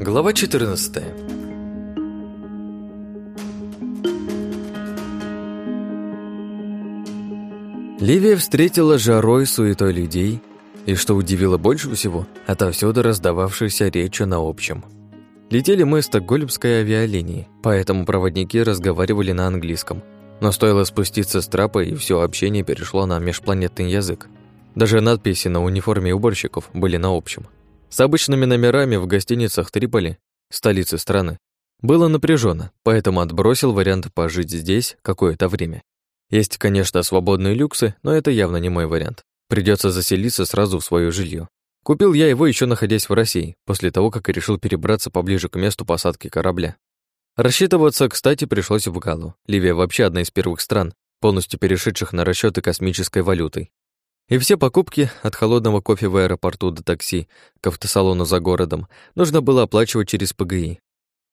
Глава 14 Ливия встретила жарой суетой людей, и, что удивило больше всего, отовсюду раздававшейся речью на общем. Летели мы с Стокгольмской авиалинии, поэтому проводники разговаривали на английском. Но стоило спуститься с трапа, и все общение перешло на межпланетный язык. Даже надписи на униформе уборщиков были на общем. С обычными номерами в гостиницах Триполи, столицы страны, было напряженно, поэтому отбросил вариант пожить здесь какое-то время. Есть, конечно, свободные люксы, но это явно не мой вариант. Придется заселиться сразу в свое жилье. Купил я его еще находясь в России, после того, как решил перебраться поближе к месту посадки корабля. Рассчитываться, кстати, пришлось в Галу. Ливия вообще одна из первых стран, полностью перешедших на расчеты космической валютой. И все покупки, от холодного кофе в аэропорту до такси к автосалону за городом, нужно было оплачивать через ПГИ.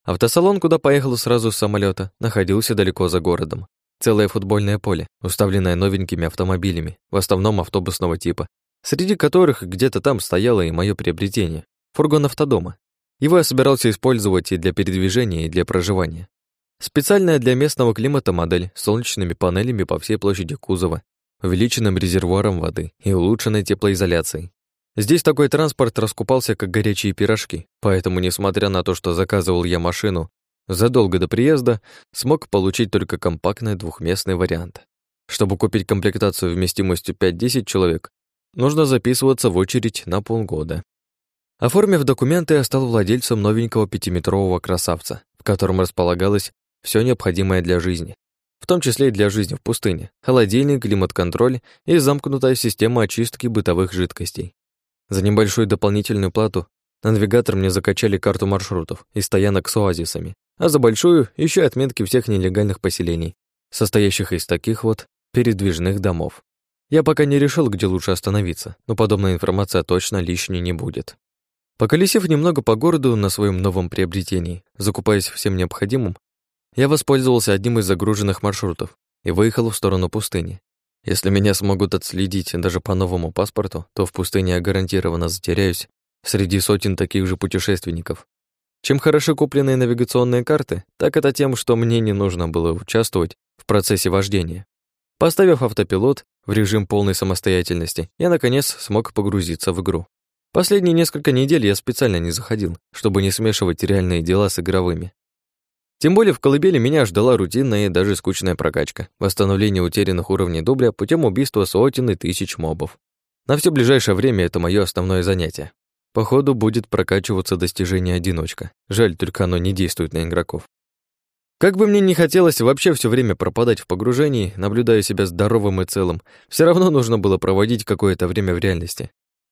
Автосалон, куда поехал сразу с самолета, находился далеко за городом. Целое футбольное поле, уставленное новенькими автомобилями, в основном автобусного типа, среди которых где-то там стояло и мое приобретение — фургон автодома. Его я собирался использовать и для передвижения, и для проживания. Специальная для местного климата модель с солнечными панелями по всей площади кузова, увеличенным резервуаром воды и улучшенной теплоизоляцией. Здесь такой транспорт раскупался, как горячие пирожки, поэтому, несмотря на то, что заказывал я машину, задолго до приезда смог получить только компактный двухместный вариант. Чтобы купить комплектацию вместимостью 5-10 человек, нужно записываться в очередь на полгода. Оформив документы, я стал владельцем новенького пятиметрового красавца, в котором располагалось все необходимое для жизни, в том числе и для жизни в пустыне, холодильник, климат-контроль и замкнутая система очистки бытовых жидкостей. За небольшую дополнительную плату на навигатор мне закачали карту маршрутов и стоянок с оазисами, а за большую еще отметки всех нелегальных поселений, состоящих из таких вот передвижных домов. Я пока не решил, где лучше остановиться, но подобная информация точно лишней не будет. Поколесив немного по городу на своем новом приобретении, закупаясь всем необходимым, я воспользовался одним из загруженных маршрутов и выехал в сторону пустыни. Если меня смогут отследить даже по новому паспорту, то в пустыне я гарантированно затеряюсь среди сотен таких же путешественников. Чем хороши купленные навигационные карты, так это тем, что мне не нужно было участвовать в процессе вождения. Поставив автопилот в режим полной самостоятельности, я, наконец, смог погрузиться в игру. Последние несколько недель я специально не заходил, чтобы не смешивать реальные дела с игровыми. Тем более в колыбели меня ждала рутинная и даже скучная прокачка, восстановление утерянных уровней дубля путем убийства сотен и тысяч мобов. На все ближайшее время это мое основное занятие. Походу будет прокачиваться достижение одиночка. Жаль, только оно не действует на игроков. Как бы мне не хотелось вообще все время пропадать в погружении, наблюдая себя здоровым и целым, все равно нужно было проводить какое-то время в реальности.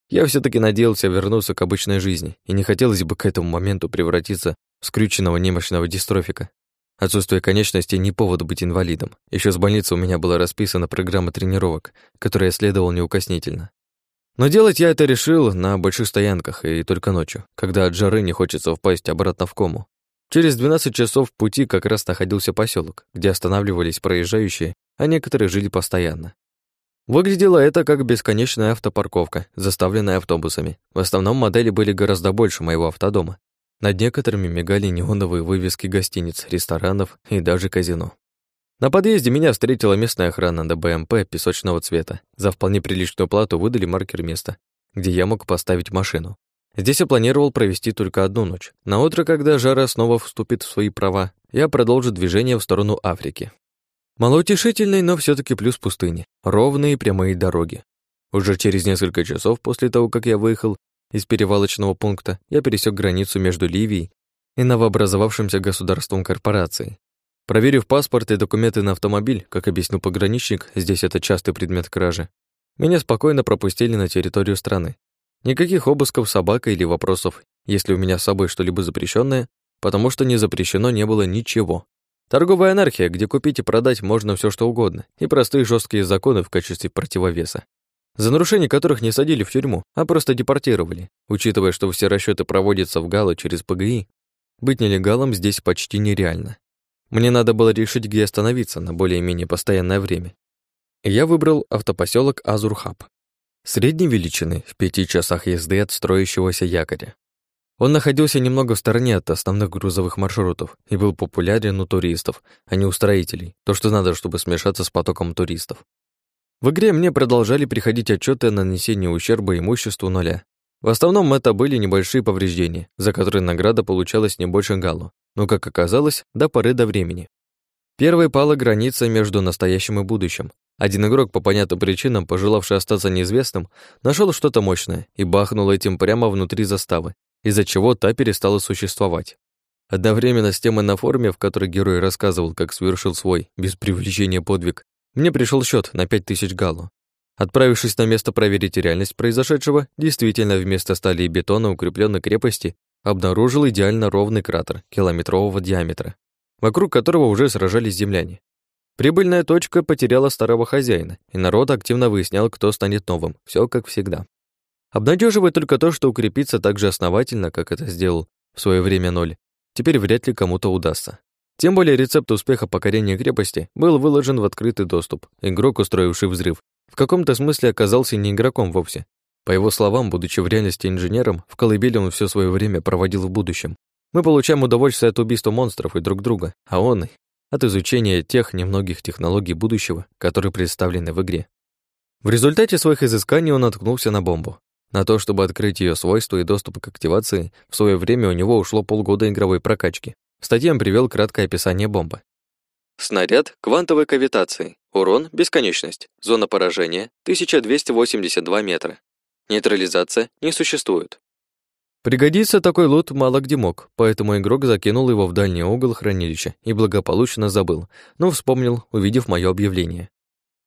Я все таки надеялся вернуться к обычной жизни, и не хотелось бы к этому моменту превратиться скрюченного немощного дистрофика. Отсутствие конечностей не повод быть инвалидом. Еще с больницы у меня была расписана программа тренировок, которой я следовал неукоснительно. Но делать я это решил на больших стоянках и только ночью, когда от жары не хочется впасть обратно в кому. Через 12 часов пути как раз находился поселок, где останавливались проезжающие, а некоторые жили постоянно. Выглядело это как бесконечная автопарковка, заставленная автобусами. В основном модели были гораздо больше моего автодома, над некоторыми мигали неоновые вывески гостиниц, ресторанов и даже казино. На подъезде меня встретила местная охрана на БМП песочного цвета. За вполне приличную плату выдали маркер места, где я мог поставить машину. Здесь я планировал провести только одну ночь. На утро, когда жара снова вступит в свои права, я продолжу движение в сторону Африки. Малоутешительный, но все таки плюс пустыни. Ровные прямые дороги. Уже через несколько часов после того, как я выехал из перевалочного пункта я пересек границу между Ливией и новообразовавшимся государством корпорации. Проверив паспорт и документы на автомобиль, как объяснил пограничник, здесь это частый предмет кражи, меня спокойно пропустили на территорию страны. Никаких обысков собакой или вопросов, если у меня с собой что-либо запрещенное, потому что не запрещено не было ничего. Торговая анархия, где купить и продать можно все что угодно, и простые жесткие законы в качестве противовеса за нарушение которых не садили в тюрьму, а просто депортировали. Учитывая, что все расчеты проводятся в Гало через ПГИ, быть нелегалом здесь почти нереально. Мне надо было решить, где остановиться на более-менее постоянное время. Я выбрал автопоселок Азурхаб. Средней величины, в пяти часах езды от строящегося якоря. Он находился немного в стороне от основных грузовых маршрутов и был популярен у туристов, а не у строителей, то, что надо, чтобы смешаться с потоком туристов. В игре мне продолжали приходить отчеты о нанесении ущерба имуществу нуля. В основном это были небольшие повреждения, за которые награда получалась не больше галу, но, как оказалось, до поры до времени. Первой пала граница между настоящим и будущим. Один игрок, по понятным причинам, пожелавший остаться неизвестным, нашел что-то мощное и бахнул этим прямо внутри заставы, из-за чего та перестала существовать. Одновременно с темой на форуме, в которой герой рассказывал, как совершил свой, без привлечения подвиг, мне пришел счет на 5000 галлу. Отправившись на место проверить реальность произошедшего, действительно вместо стали и бетона укрепленной крепости обнаружил идеально ровный кратер километрового диаметра, вокруг которого уже сражались земляне. Прибыльная точка потеряла старого хозяина, и народ активно выяснял, кто станет новым. Все как всегда. Обнадеживает только то, что укрепиться так же основательно, как это сделал в свое время ноль, теперь вряд ли кому-то удастся. Тем более рецепт успеха покорения крепости был выложен в открытый доступ. Игрок, устроивший взрыв, в каком-то смысле оказался не игроком вовсе. По его словам, будучи в реальности инженером, в колыбели он все свое время проводил в будущем. Мы получаем удовольствие от убийства монстров и друг друга, а он — от изучения тех немногих технологий будущего, которые представлены в игре. В результате своих изысканий он наткнулся на бомбу. На то, чтобы открыть ее свойства и доступ к активации, в свое время у него ушло полгода игровой прокачки. Он привел краткое описание бомбы. Снаряд квантовой кавитации. Урон – бесконечность. Зона поражения – 1282 метра. Нейтрализация не существует. Пригодится такой лут мало где мог, поэтому игрок закинул его в дальний угол хранилища и благополучно забыл, но вспомнил, увидев мое объявление.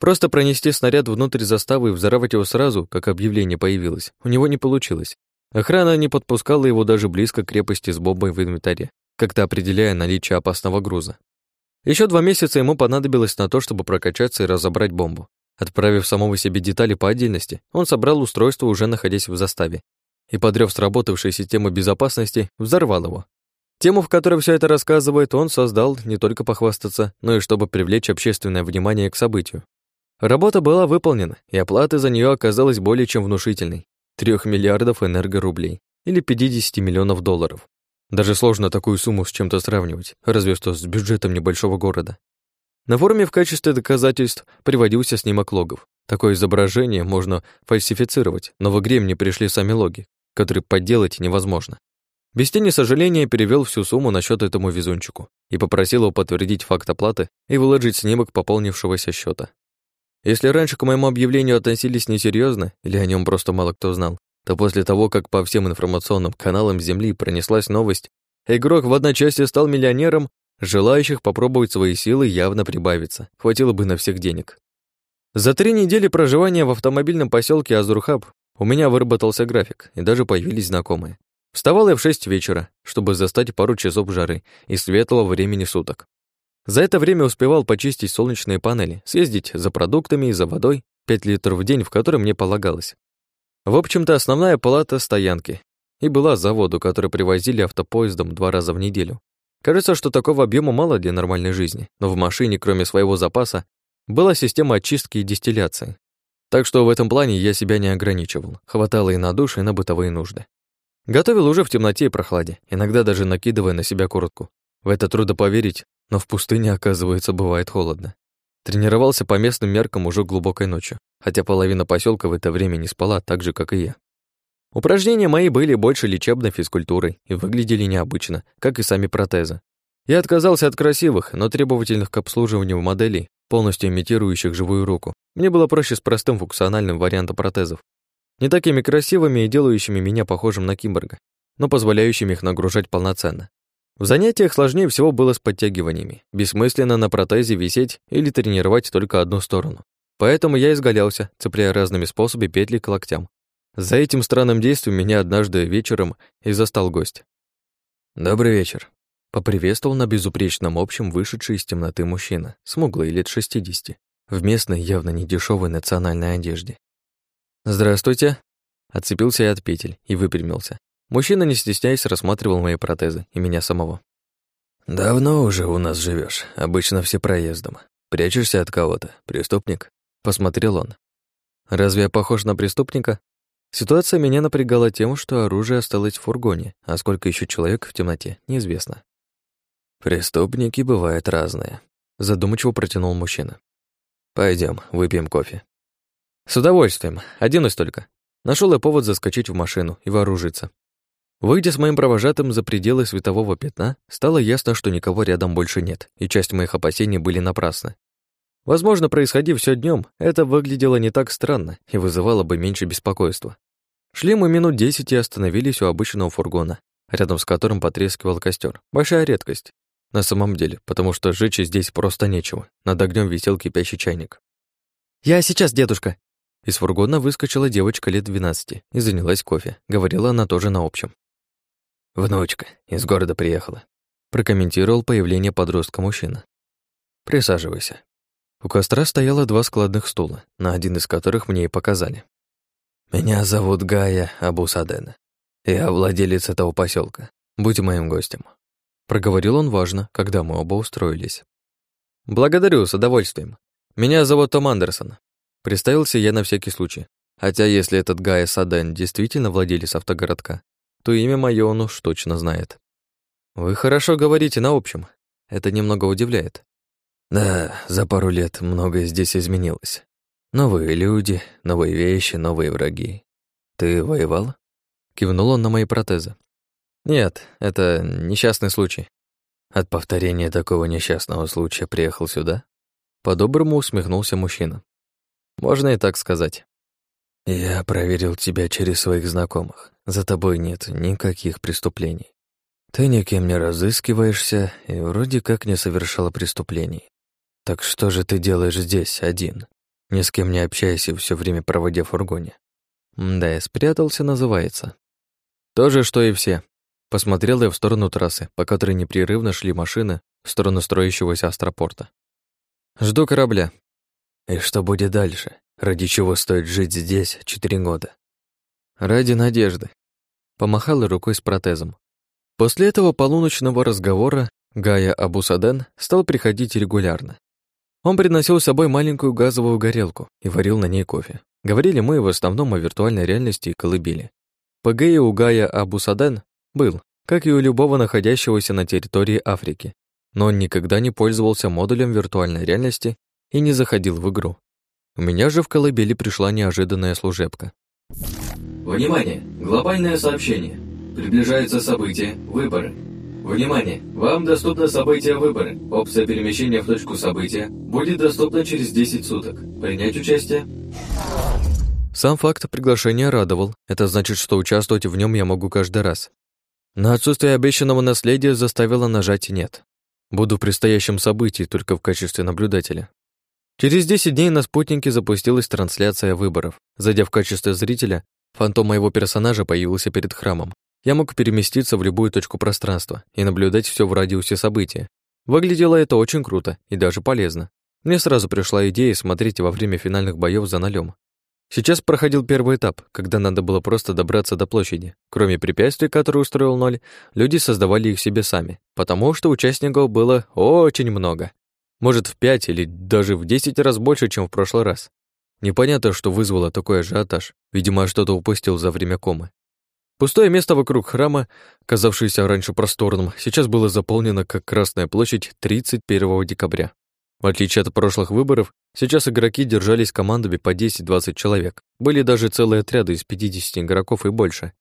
Просто пронести снаряд внутрь заставы и взорвать его сразу, как объявление появилось, у него не получилось. Охрана не подпускала его даже близко к крепости с бомбой в инвентаре как-то определяя наличие опасного груза. Еще два месяца ему понадобилось на то, чтобы прокачаться и разобрать бомбу. Отправив самого себе детали по отдельности, он собрал устройство, уже находясь в заставе, и, подрёв сработавшей системы безопасности, взорвал его. Тему, в которой все это рассказывает, он создал не только похвастаться, но и чтобы привлечь общественное внимание к событию. Работа была выполнена, и оплата за нее оказалась более чем внушительной – 3 миллиардов энергорублей или 50 миллионов долларов. Даже сложно такую сумму с чем-то сравнивать, разве что с бюджетом небольшого города. На форуме в качестве доказательств приводился снимок логов. Такое изображение можно фальсифицировать, но в игре мне пришли сами логи, которые подделать невозможно. Без тени сожаления перевел всю сумму на счет этому везунчику и попросил его подтвердить факт оплаты и выложить снимок пополнившегося счета. Если раньше к моему объявлению относились несерьезно, или о нем просто мало кто знал, то после того, как по всем информационным каналам Земли пронеслась новость, игрок в одночасье стал миллионером, желающих попробовать свои силы явно прибавится, хватило бы на всех денег. За три недели проживания в автомобильном поселке Азурхаб у меня выработался график, и даже появились знакомые. Вставал я в шесть вечера, чтобы застать пару часов жары и светлого времени суток. За это время успевал почистить солнечные панели, съездить за продуктами и за водой, 5 литров в день, в который мне полагалось. В общем-то, основная палата стоянки. И была заводу, который привозили автопоездом два раза в неделю. Кажется, что такого объема мало для нормальной жизни, но в машине, кроме своего запаса, была система очистки и дистилляции. Так что в этом плане я себя не ограничивал. Хватало и на душ, и на бытовые нужды. Готовил уже в темноте и прохладе, иногда даже накидывая на себя куртку. В это трудно поверить, но в пустыне, оказывается, бывает холодно. Тренировался по местным меркам уже глубокой ночью, хотя половина поселка в это время не спала так же, как и я. Упражнения мои были больше лечебной физкультурой и выглядели необычно, как и сами протезы. Я отказался от красивых, но требовательных к обслуживанию моделей, полностью имитирующих живую руку. Мне было проще с простым функциональным вариантом протезов. Не такими красивыми и делающими меня похожим на киборга, но позволяющими их нагружать полноценно. В занятиях сложнее всего было с подтягиваниями. Бессмысленно на протезе висеть или тренировать только одну сторону. Поэтому я изгалялся, цепляя разными способами петли к локтям. За этим странным действием меня однажды вечером и застал гость. «Добрый вечер», — поприветствовал на безупречном общем вышедший из темноты мужчина, смуглый лет шестидесяти, в местной явно недешевой национальной одежде. «Здравствуйте», — отцепился я от петель и выпрямился. Мужчина, не стесняясь, рассматривал мои протезы и меня самого. «Давно уже у нас живешь, обычно все проездом. Прячешься от кого-то, преступник?» Посмотрел он. «Разве я похож на преступника?» Ситуация меня напрягала тем, что оружие осталось в фургоне, а сколько еще человек в темноте, неизвестно. «Преступники бывают разные», — задумчиво протянул мужчина. Пойдем, выпьем кофе». «С удовольствием. Оденусь только». Нашел я повод заскочить в машину и вооружиться. Выйдя с моим провожатым за пределы светового пятна, стало ясно, что никого рядом больше нет, и часть моих опасений были напрасны. Возможно, происходи все днем, это выглядело не так странно и вызывало бы меньше беспокойства. Шли мы минут десять и остановились у обычного фургона, рядом с которым потрескивал костер. Большая редкость. На самом деле, потому что жечь здесь просто нечего. Над огнем висел кипящий чайник. «Я сейчас, дедушка!» Из фургона выскочила девочка лет двенадцати и занялась кофе. Говорила она тоже на общем. «Внучка, из города приехала», прокомментировал появление подростка мужчина. «Присаживайся». У костра стояло два складных стула, на один из которых мне и показали. «Меня зовут Гая Абусадена. Я владелец этого поселка. Будь моим гостем». Проговорил он важно, когда мы оба устроились. «Благодарю, с удовольствием. Меня зовут Том Андерсон». Представился я на всякий случай. Хотя если этот Гая Саден действительно владелец автогородка, то имя мое он уж точно знает. Вы хорошо говорите на общем. Это немного удивляет. Да, за пару лет многое здесь изменилось. Новые люди, новые вещи, новые враги. Ты воевал? Кивнул он на мои протезы. Нет, это несчастный случай. От повторения такого несчастного случая приехал сюда? По-доброму усмехнулся мужчина. Можно и так сказать. Я проверил тебя через своих знакомых. За тобой нет никаких преступлений. Ты никем не разыскиваешься и вроде как не совершала преступлений. Так что же ты делаешь здесь, один? Ни с кем не общаясь и все время проводя в фургоне. Да, я спрятался, называется. То же, что и все. Посмотрел я в сторону трассы, по которой непрерывно шли машины в сторону строящегося астропорта. Жду корабля. И что будет дальше? Ради чего стоит жить здесь четыре года? Ради надежды. Помахала рукой с протезом. После этого полуночного разговора Гая Абусаден стал приходить регулярно. Он приносил с собой маленькую газовую горелку и варил на ней кофе. Говорили мы в основном о виртуальной реальности и колыбели. ПГ у Гая Абусаден был, как и у любого находящегося на территории Африки, но он никогда не пользовался модулем виртуальной реальности и не заходил в игру. У меня же в колыбели пришла неожиданная служебка. Внимание! Глобальное сообщение. Приближается событие «Выборы». Внимание! Вам доступно событие «Выборы». Опция перемещения в точку события будет доступна через 10 суток. Принять участие? Сам факт приглашения радовал. Это значит, что участвовать в нем я могу каждый раз. На отсутствие обещанного наследия заставило нажать «нет». Буду в предстоящем событии только в качестве наблюдателя. Через 10 дней на спутнике запустилась трансляция выборов. Зайдя в качестве зрителя, фантом моего персонажа появился перед храмом. Я мог переместиться в любую точку пространства и наблюдать все в радиусе события. Выглядело это очень круто и даже полезно. Мне сразу пришла идея смотреть во время финальных боев за нолем. Сейчас проходил первый этап, когда надо было просто добраться до площади. Кроме препятствий, которые устроил ноль, люди создавали их себе сами, потому что участников было очень много. Может, в пять или даже в десять раз больше, чем в прошлый раз. Непонятно, что вызвало такой ажиотаж. Видимо, что-то упустил за время комы. Пустое место вокруг храма, казавшееся раньше просторным, сейчас было заполнено как Красная площадь 31 декабря. В отличие от прошлых выборов, сейчас игроки держались командами по 10-20 человек. Были даже целые отряды из 50 игроков и больше.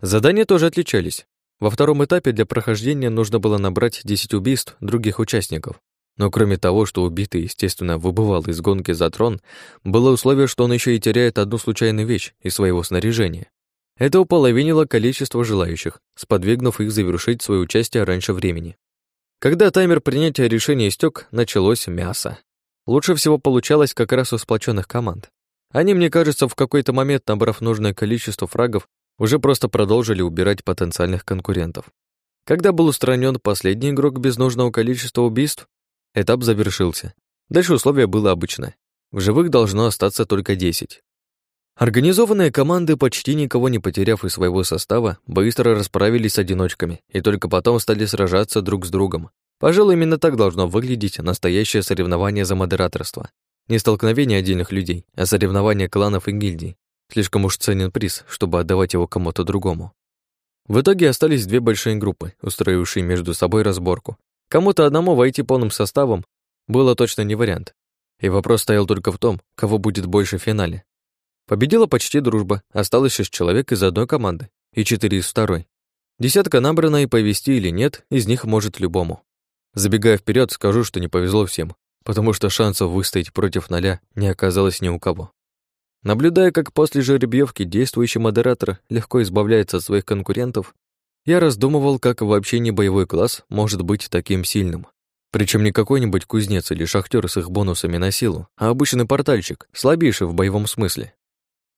Задания тоже отличались. Во втором этапе для прохождения нужно было набрать 10 убийств других участников. Но кроме того, что убитый, естественно, выбывал из гонки за трон, было условие, что он еще и теряет одну случайную вещь из своего снаряжения. Это уполовинило количество желающих, сподвигнув их завершить свое участие раньше времени. Когда таймер принятия решения истек, началось мясо. Лучше всего получалось как раз у сплоченных команд. Они, мне кажется, в какой-то момент, набрав нужное количество фрагов, уже просто продолжили убирать потенциальных конкурентов. Когда был устранен последний игрок без нужного количества убийств, Этап завершился. Дальше условие было обычное. В живых должно остаться только 10. Организованные команды, почти никого не потеряв из своего состава, быстро расправились с одиночками и только потом стали сражаться друг с другом. Пожалуй, именно так должно выглядеть настоящее соревнование за модераторство. Не столкновение отдельных людей, а соревнование кланов и гильдий. Слишком уж ценен приз, чтобы отдавать его кому-то другому. В итоге остались две большие группы, устроившие между собой разборку. Кому-то одному войти полным составом было точно не вариант. И вопрос стоял только в том, кого будет больше в финале. Победила почти дружба, осталось шесть человек из одной команды и четыре из второй. Десятка набрана, и повести или нет, из них может любому. Забегая вперед, скажу, что не повезло всем, потому что шансов выстоять против ноля не оказалось ни у кого. Наблюдая, как после жеребьевки действующий модератор легко избавляется от своих конкурентов, я раздумывал, как вообще не боевой класс может быть таким сильным. Причем не какой-нибудь кузнец или шахтер с их бонусами на силу, а обычный портальщик, слабейший в боевом смысле.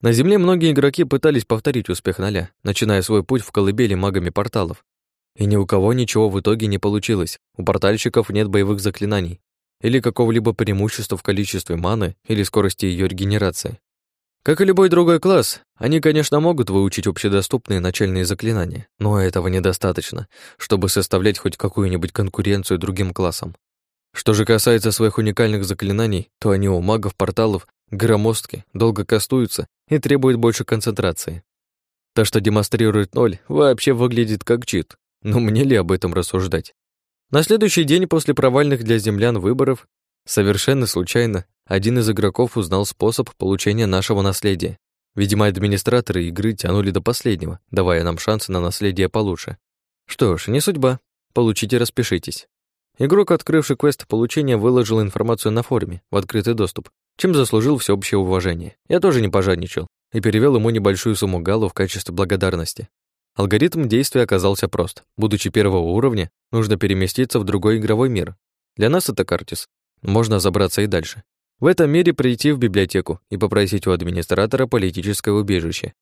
На Земле многие игроки пытались повторить успех ноля, начиная свой путь в колыбели магами порталов. И ни у кого ничего в итоге не получилось. У портальщиков нет боевых заклинаний или какого-либо преимущества в количестве маны или скорости ее регенерации. Как и любой другой класс, они, конечно, могут выучить общедоступные начальные заклинания, но этого недостаточно, чтобы составлять хоть какую-нибудь конкуренцию другим классам. Что же касается своих уникальных заклинаний, то они у магов-порталов громоздки, долго кастуются и требуют больше концентрации. То, что демонстрирует ноль, вообще выглядит как чит, но мне ли об этом рассуждать? На следующий день после провальных для землян выборов совершенно случайно один из игроков узнал способ получения нашего наследия. Видимо, администраторы игры тянули до последнего, давая нам шансы на наследие получше. Что ж, не судьба. Получите, распишитесь. Игрок, открывший квест получения, выложил информацию на форуме, в открытый доступ, чем заслужил всеобщее уважение. Я тоже не пожадничал и перевел ему небольшую сумму галу в качестве благодарности. Алгоритм действия оказался прост. Будучи первого уровня, нужно переместиться в другой игровой мир. Для нас это Картис. Можно забраться и дальше. В этом мире прийти в библиотеку и попросить у администратора политическое убежище.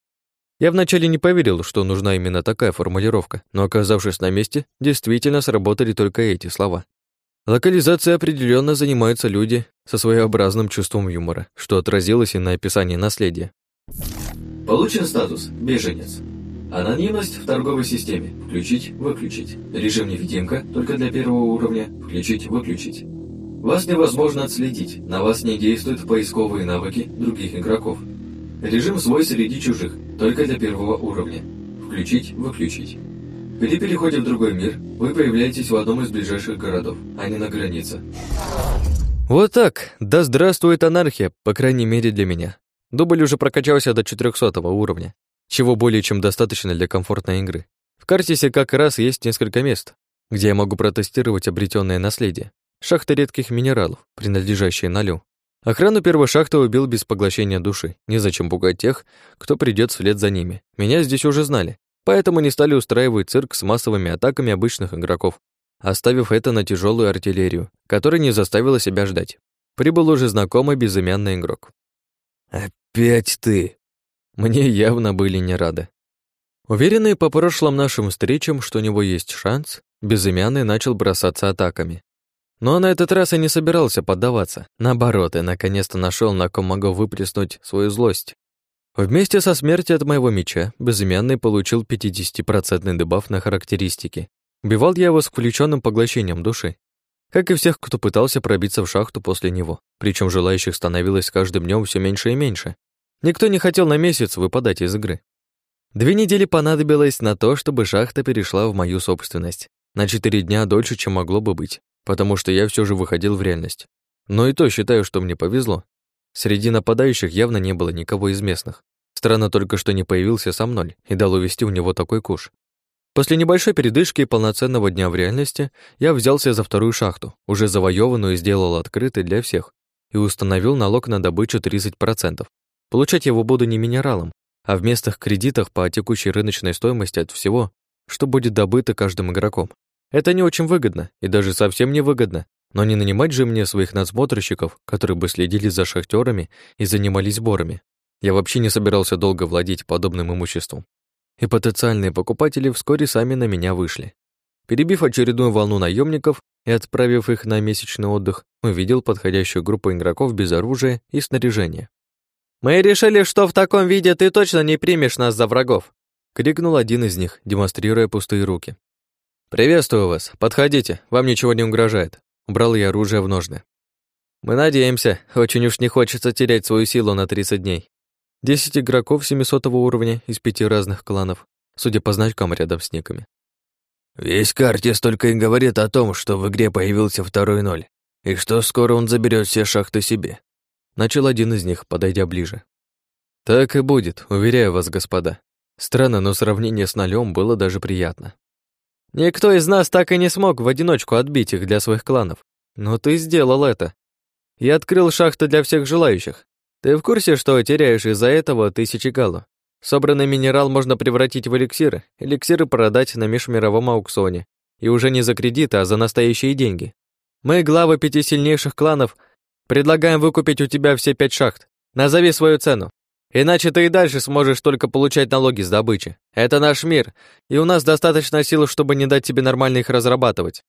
Я вначале не поверил, что нужна именно такая формулировка, но оказавшись на месте, действительно сработали только эти слова. Локализацией определенно занимаются люди со своеобразным чувством юмора, что отразилось и на описании наследия. Получен статус «Беженец». Анонимность в торговой системе. Включить-выключить. Режим невидимка только для первого уровня. Включить-выключить. Вас невозможно отследить, на вас не действуют поисковые навыки других игроков. Режим свой среди чужих, только для первого уровня. Включить-выключить. При переходе в другой мир вы появляетесь в одном из ближайших городов, а не на границе. Вот так. Да здравствует анархия, по крайней мере для меня. Дубль уже прокачался до 400 уровня, чего более чем достаточно для комфортной игры. В Картисе как раз есть несколько мест, где я могу протестировать обретенное наследие. Шахта редких минералов, принадлежащая Налю. Охрану первой шахты убил без поглощения души. Незачем пугать тех, кто придет вслед за ними. Меня здесь уже знали, поэтому не стали устраивать цирк с массовыми атаками обычных игроков, оставив это на тяжелую артиллерию, которая не заставила себя ждать. Прибыл уже знакомый безымянный игрок. «Опять ты!» Мне явно были не рады. Уверенный по прошлым нашим встречам, что у него есть шанс, безымянный начал бросаться атаками. Но на этот раз я не собирался поддаваться. Наоборот, я наконец-то нашел, на ком могу выплеснуть свою злость. Вместе со смертью от моего меча безымянный получил 50% дебаф на характеристики. Убивал я его с включенным поглощением души. Как и всех, кто пытался пробиться в шахту после него. Причем желающих становилось с каждым днем все меньше и меньше. Никто не хотел на месяц выпадать из игры. Две недели понадобилось на то, чтобы шахта перешла в мою собственность. На четыре дня дольше, чем могло бы быть потому что я все же выходил в реальность. Но и то считаю, что мне повезло. Среди нападающих явно не было никого из местных. Странно только, что не появился сам ноль и дал увести у него такой куш. После небольшой передышки и полноценного дня в реальности я взялся за вторую шахту, уже завоеванную и сделал открытой для всех, и установил налог на добычу 30%. Получать его буду не минералом, а в местных кредитах по текущей рыночной стоимости от всего, что будет добыто каждым игроком. Это не очень выгодно и даже совсем не выгодно, но не нанимать же мне своих надсмотрщиков, которые бы следили за шахтерами и занимались сборами. Я вообще не собирался долго владеть подобным имуществом. И потенциальные покупатели вскоре сами на меня вышли. Перебив очередную волну наемников и отправив их на месячный отдых, увидел подходящую группу игроков без оружия и снаряжения. «Мы решили, что в таком виде ты точно не примешь нас за врагов!» — крикнул один из них, демонстрируя пустые руки. «Приветствую вас. Подходите, вам ничего не угрожает». Убрал я оружие в ножны. «Мы надеемся. Очень уж не хочется терять свою силу на 30 дней». 10 игроков 700 уровня из пяти разных кланов, судя по значкам рядом с никами. Весь Картис только и говорит о том, что в игре появился второй ноль, и что скоро он заберет все шахты себе. Начал один из них, подойдя ближе. Так и будет, уверяю вас, господа. Странно, но сравнение с нолем было даже приятно. Никто из нас так и не смог в одиночку отбить их для своих кланов. Но ты сделал это. Я открыл шахты для всех желающих. Ты в курсе, что теряешь из-за этого тысячи галу? Собранный минерал можно превратить в эликсиры, эликсиры продать на межмировом аукционе. И уже не за кредиты, а за настоящие деньги. Мы, главы пяти сильнейших кланов, предлагаем выкупить у тебя все пять шахт. Назови свою цену. Иначе ты и дальше сможешь только получать налоги с добычи. Это наш мир, и у нас достаточно сил, чтобы не дать тебе нормально их разрабатывать.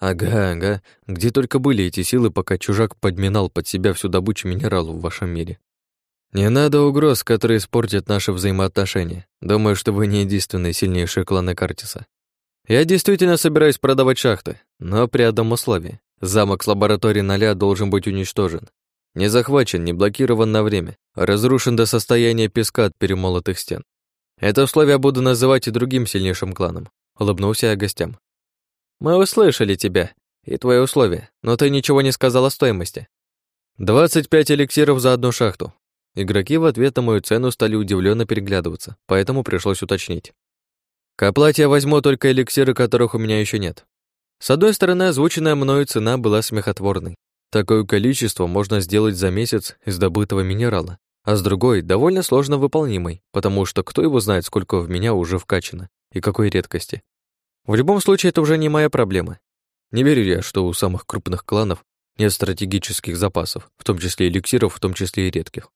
Ага, ага. Где только были эти силы, пока чужак подминал под себя всю добычу минералов в вашем мире. Не надо угроз, которые испортят наши взаимоотношения. Думаю, что вы не единственные сильнейшие кланы Картиса. Я действительно собираюсь продавать шахты, но при одном условии. Замок с лабораторией ноля должен быть уничтожен. Не захвачен, не блокирован на время, а разрушен до состояния песка от перемолотых стен. Это условие буду называть и другим сильнейшим кланам. Улыбнулся я гостям. Мы услышали тебя и твои условия, но ты ничего не сказал о стоимости. 25 эликсиров за одну шахту. Игроки в ответ на мою цену стали удивленно переглядываться, поэтому пришлось уточнить. К оплате я возьму только эликсиры, которых у меня еще нет. С одной стороны, озвученная мною цена была смехотворной, Такое количество можно сделать за месяц из добытого минерала, а с другой — довольно сложно выполнимой, потому что кто его знает, сколько в меня уже вкачано и какой редкости. В любом случае, это уже не моя проблема. Не верю я, что у самых крупных кланов нет стратегических запасов, в том числе эликсиров, в том числе и редких.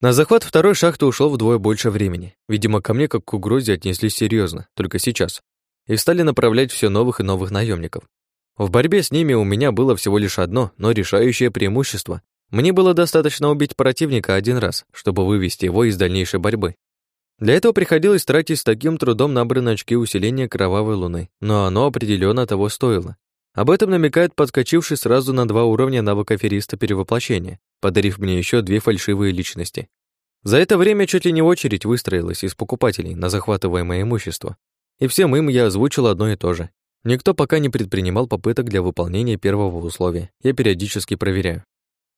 На захват второй шахты ушло вдвое больше времени. Видимо, ко мне как к угрозе отнеслись серьезно, только сейчас. И стали направлять все новых и новых наемников. В борьбе с ними у меня было всего лишь одно, но решающее преимущество. Мне было достаточно убить противника один раз, чтобы вывести его из дальнейшей борьбы. Для этого приходилось тратить с таким трудом набранные очки усиления кровавой луны, но оно определенно того стоило. Об этом намекает подскочивший сразу на два уровня навык афериста перевоплощения, подарив мне еще две фальшивые личности. За это время чуть ли не очередь выстроилась из покупателей на захватываемое имущество. И всем им я озвучил одно и то же. Никто пока не предпринимал попыток для выполнения первого условия. Я периодически проверяю.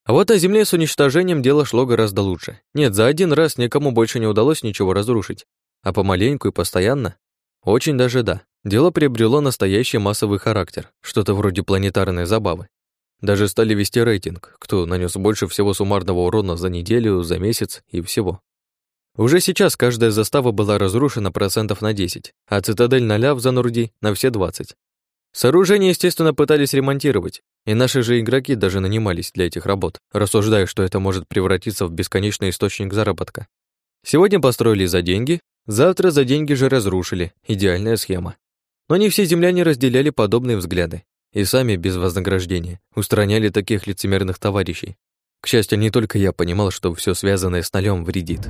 А вот на Земле с уничтожением дело шло гораздо лучше. Нет, за один раз никому больше не удалось ничего разрушить. А помаленьку и постоянно? Очень даже да. Дело приобрело настоящий массовый характер, что-то вроде планетарной забавы. Даже стали вести рейтинг, кто нанес больше всего суммарного урона за неделю, за месяц и всего. Уже сейчас каждая застава была разрушена процентов на 10, а цитадель ноля в Занурди на все 20. Сооружение, естественно, пытались ремонтировать, и наши же игроки даже нанимались для этих работ, рассуждая, что это может превратиться в бесконечный источник заработка. Сегодня построили за деньги, завтра за деньги же разрушили. Идеальная схема. Но не все земляне разделяли подобные взгляды и сами без вознаграждения устраняли таких лицемерных товарищей. К счастью, не только я понимал, что все связанное с нолем вредит.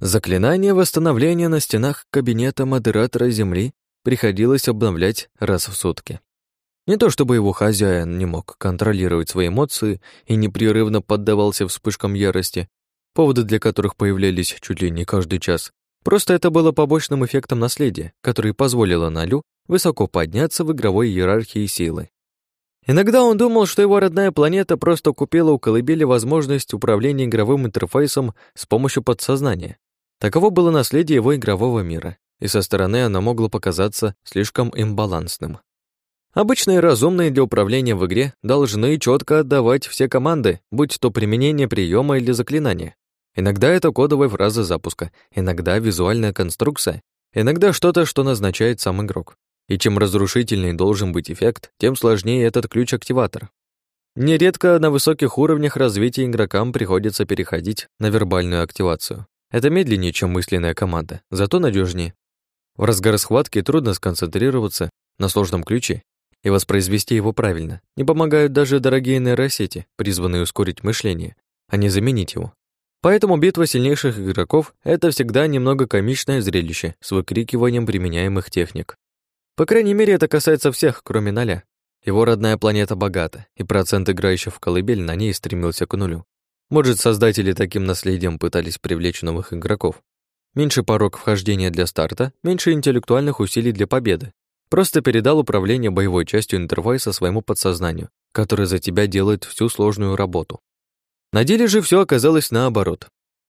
Заклинание восстановления на стенах кабинета модератора Земли приходилось обновлять раз в сутки. Не то чтобы его хозяин не мог контролировать свои эмоции и непрерывно поддавался вспышкам ярости, поводы для которых появлялись чуть ли не каждый час. Просто это было побочным эффектом наследия, который позволило Налю высоко подняться в игровой иерархии силы. Иногда он думал, что его родная планета просто купила у колыбели возможность управления игровым интерфейсом с помощью подсознания, Таково было наследие его игрового мира, и со стороны оно могло показаться слишком имбалансным. Обычные разумные для управления в игре должны четко отдавать все команды, будь то применение приема или заклинания. Иногда это кодовая фраза запуска, иногда визуальная конструкция, иногда что-то, что назначает сам игрок. И чем разрушительней должен быть эффект, тем сложнее этот ключ-активатор. Нередко на высоких уровнях развития игрокам приходится переходить на вербальную активацию. Это медленнее, чем мысленная команда, зато надежнее. В разгар схватки трудно сконцентрироваться на сложном ключе и воспроизвести его правильно. Не помогают даже дорогие нейросети, призванные ускорить мышление, а не заменить его. Поэтому битва сильнейших игроков — это всегда немного комичное зрелище с выкрикиванием применяемых техник. По крайней мере, это касается всех, кроме Ноля. Его родная планета богата, и процент играющих в колыбель на ней стремился к нулю. Может, создатели таким наследием пытались привлечь новых игроков. Меньше порог вхождения для старта, меньше интеллектуальных усилий для победы. Просто передал управление боевой частью интерфейса своему подсознанию, которое за тебя делает всю сложную работу. На деле же все оказалось наоборот.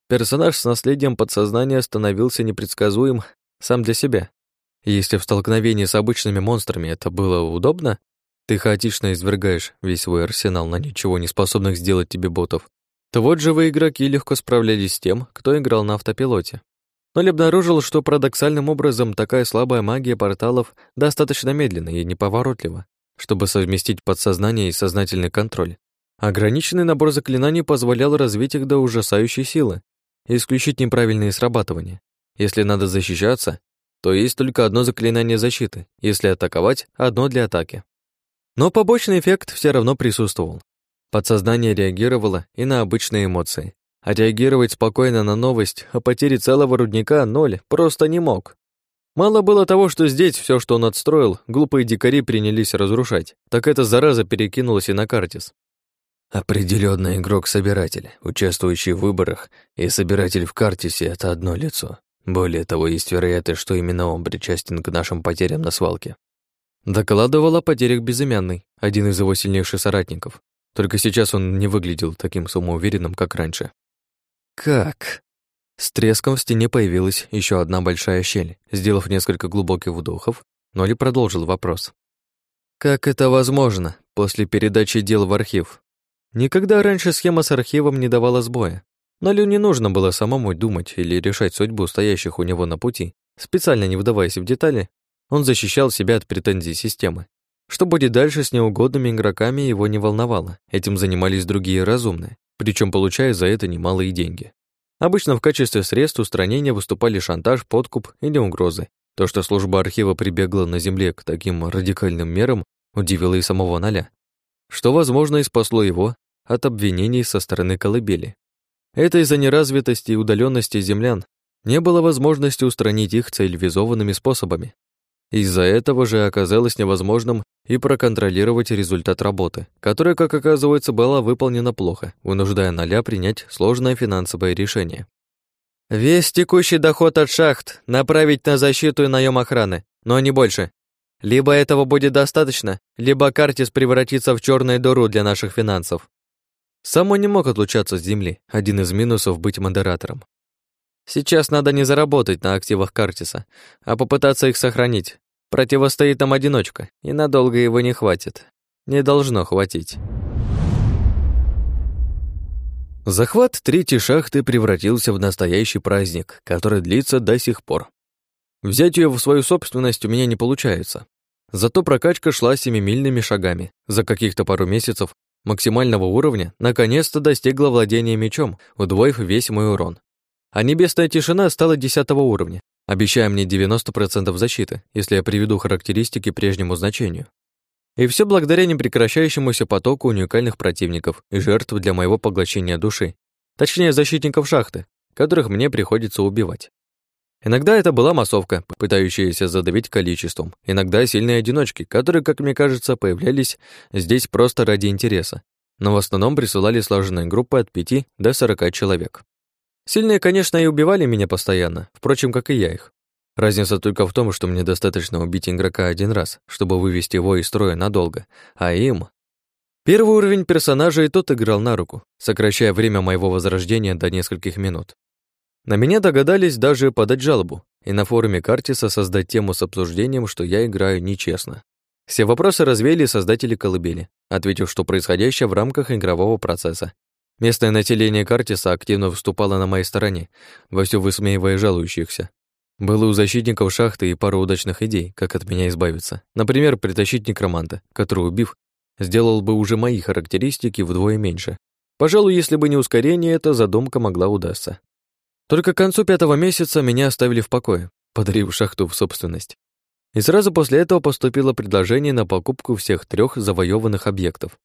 Персонаж с наследием подсознания становился непредсказуем сам для себя. Если в столкновении с обычными монстрами это было удобно, ты хаотично извергаешь весь свой арсенал на ничего не способных сделать тебе ботов, то вот живые игроки легко справлялись с тем, кто играл на автопилоте. Ноль обнаружил, что парадоксальным образом такая слабая магия порталов достаточно медленна и неповоротлива, чтобы совместить подсознание и сознательный контроль. Ограниченный набор заклинаний позволял развить их до ужасающей силы и исключить неправильные срабатывания. Если надо защищаться, то есть только одно заклинание защиты, если атаковать — одно для атаки. Но побочный эффект все равно присутствовал. Подсознание реагировало и на обычные эмоции, а реагировать спокойно на новость о потере целого рудника ноль просто не мог. Мало было того, что здесь все, что он отстроил, глупые дикари принялись разрушать, так эта зараза перекинулась и на Картис. Определенно игрок-собиратель, участвующий в выборах, и собиратель в Картисе — это одно лицо. Более того, есть вероятность, что именно он причастен к нашим потерям на свалке. Докладывал о потерях безымянный, один из его сильнейших соратников. Только сейчас он не выглядел таким самоуверенным, как раньше. Как? С треском в стене появилась еще одна большая щель. Сделав несколько глубоких вдохов, Ноли продолжил вопрос. Как это возможно после передачи дел в архив? Никогда раньше схема с архивом не давала сбоя. Нолю не нужно было самому думать или решать судьбу стоящих у него на пути. Специально не вдаваясь в детали, он защищал себя от претензий системы. Что будет дальше с неугодными игроками, его не волновало. Этим занимались другие разумные, причем получая за это немалые деньги. Обычно в качестве средств устранения выступали шантаж, подкуп или угрозы. То, что служба архива прибегла на Земле к таким радикальным мерам, удивило и самого Ноля. Что, возможно, и спасло его от обвинений со стороны колыбели. Это из-за неразвитости и удаленности землян не было возможности устранить их цивилизованными способами. Из-за этого же оказалось невозможным и проконтролировать результат работы, которая, как оказывается, была выполнена плохо, вынуждая Ноля принять сложное финансовое решение. Весь текущий доход от шахт направить на защиту и наем охраны, но не больше. Либо этого будет достаточно, либо Картис превратится в черную дыру для наших финансов. Сам он не мог отлучаться с земли, один из минусов быть модератором. Сейчас надо не заработать на активах Картиса, а попытаться их сохранить. Противостоит нам одиночка, и надолго его не хватит. Не должно хватить. Захват третьей шахты превратился в настоящий праздник, который длится до сих пор. Взять ее в свою собственность у меня не получается. Зато прокачка шла семимильными шагами. За каких-то пару месяцев максимального уровня наконец-то достигла владения мечом, удвоив весь мой урон. А небесная тишина стала 10 уровня, обещая мне 90% защиты, если я приведу характеристики прежнему значению. И все благодаря непрекращающемуся потоку уникальных противников и жертв для моего поглощения души, точнее защитников шахты, которых мне приходится убивать. Иногда это была массовка, пытающаяся задавить количеством, иногда сильные одиночки, которые, как мне кажется, появлялись здесь просто ради интереса, но в основном присылали слаженные группы от 5 до 40 человек. Сильные, конечно, и убивали меня постоянно, впрочем, как и я их. Разница только в том, что мне достаточно убить игрока один раз, чтобы вывести его из строя надолго, а им... Первый уровень персонажа и тот играл на руку, сокращая время моего возрождения до нескольких минут. На меня догадались даже подать жалобу и на форуме Картиса создать тему с обсуждением, что я играю нечестно. Все вопросы развеяли создатели колыбели, ответив, что происходящее в рамках игрового процесса. Местное население Картиса активно выступало на моей стороне, вовсю высмеивая жалующихся. Было у защитников шахты и пару удачных идей, как от меня избавиться. Например, притащить некроманта, который, убив, сделал бы уже мои характеристики вдвое меньше. Пожалуй, если бы не ускорение, эта задумка могла удастся. Только к концу пятого месяца меня оставили в покое, подарив шахту в собственность. И сразу после этого поступило предложение на покупку всех трех завоеванных объектов.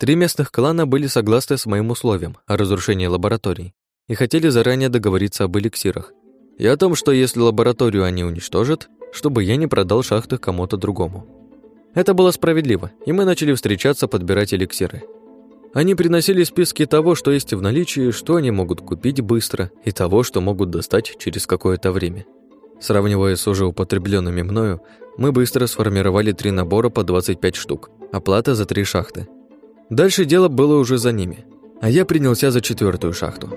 Три местных клана были согласны с моим условием о разрушении лабораторий и хотели заранее договориться об эликсирах и о том, что если лабораторию они уничтожат, чтобы я не продал шахты кому-то другому. Это было справедливо, и мы начали встречаться, подбирать эликсиры. Они приносили списки того, что есть в наличии, что они могут купить быстро, и того, что могут достать через какое-то время. Сравнивая с уже употребленными мною, мы быстро сформировали три набора по 25 штук, оплата за три шахты – Дальше дело было уже за ними, а я принялся за четвертую шахту.